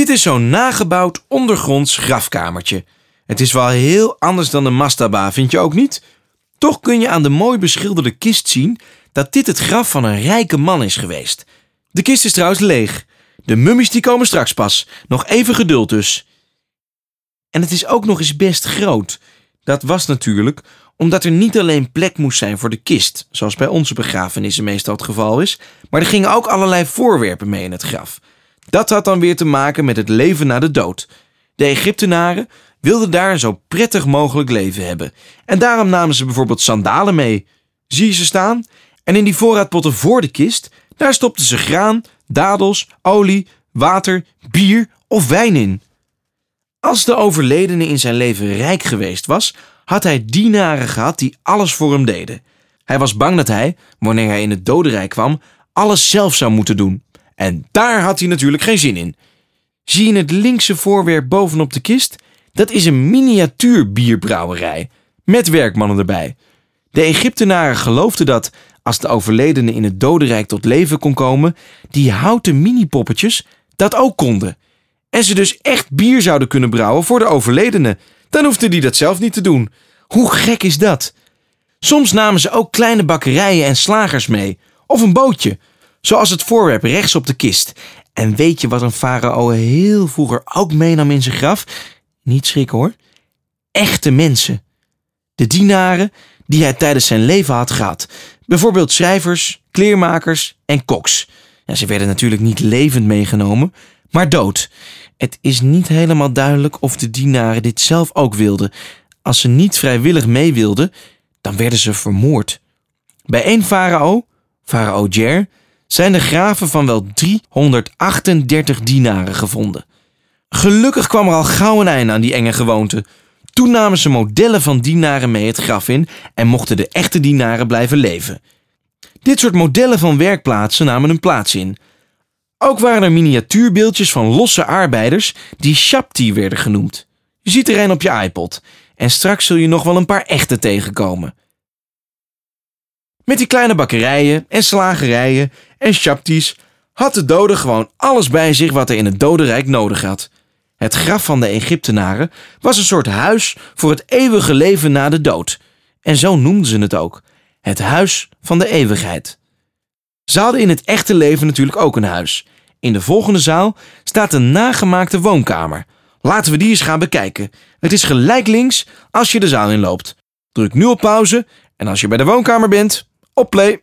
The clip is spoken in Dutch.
Dit is zo'n nagebouwd ondergronds grafkamertje. Het is wel heel anders dan de mastaba, vind je ook niet? Toch kun je aan de mooi beschilderde kist zien dat dit het graf van een rijke man is geweest. De kist is trouwens leeg. De mummies die komen straks pas. Nog even geduld dus. En het is ook nog eens best groot. Dat was natuurlijk omdat er niet alleen plek moest zijn voor de kist, zoals bij onze begrafenissen meestal het geval is, maar er gingen ook allerlei voorwerpen mee in het graf. Dat had dan weer te maken met het leven na de dood. De Egyptenaren wilden daar een zo prettig mogelijk leven hebben. En daarom namen ze bijvoorbeeld sandalen mee. Zie je ze staan? En in die voorraadpotten voor de kist, daar stopten ze graan, dadels, olie, water, bier of wijn in. Als de overledene in zijn leven rijk geweest was, had hij dienaren gehad die alles voor hem deden. Hij was bang dat hij, wanneer hij in het dodenrijk kwam, alles zelf zou moeten doen. En daar had hij natuurlijk geen zin in. Zie je het linkse voorwerp bovenop de kist? Dat is een miniatuur bierbrouwerij, met werkmannen erbij. De Egyptenaren geloofden dat, als de overledene in het dodenrijk tot leven kon komen, die houten mini-poppetjes dat ook konden. En ze dus echt bier zouden kunnen brouwen voor de overledene. Dan hoefde die dat zelf niet te doen. Hoe gek is dat? Soms namen ze ook kleine bakkerijen en slagers mee, of een bootje, zoals het voorwerp rechts op de kist. En weet je wat een farao heel vroeger ook meenam in zijn graf? Niet schrikken hoor. Echte mensen. De dienaren die hij tijdens zijn leven had gehad. Bijvoorbeeld schrijvers, kleermakers en koks. Ja, ze werden natuurlijk niet levend meegenomen, maar dood. Het is niet helemaal duidelijk of de dienaren dit zelf ook wilden. Als ze niet vrijwillig mee wilden, dan werden ze vermoord. Bij één farao, farao Jer, zijn de graven van wel 338 dienaren gevonden. Gelukkig kwam er al gauw een einde aan die enge gewoonte. Toen namen ze modellen van dienaren mee het graf in en mochten de echte dienaren blijven leven. Dit soort modellen van werkplaatsen namen een plaats in. Ook waren er miniatuurbeeldjes van losse arbeiders die Shabti werden genoemd. Je ziet er een op je iPod en straks zul je nog wel een paar echte tegenkomen. Met die kleine bakkerijen en slagerijen en Shabtis had de dode gewoon alles bij zich wat hij in het dodenrijk nodig had. Het graf van de Egyptenaren was een soort huis voor het eeuwige leven na de dood. En zo noemden ze het ook: het huis van de eeuwigheid. Ze hadden in het echte leven natuurlijk ook een huis. In de volgende zaal staat een nagemaakte woonkamer. Laten we die eens gaan bekijken. Het is gelijk links als je de zaal inloopt. Druk nu op pauze en als je bij de woonkamer bent, op play.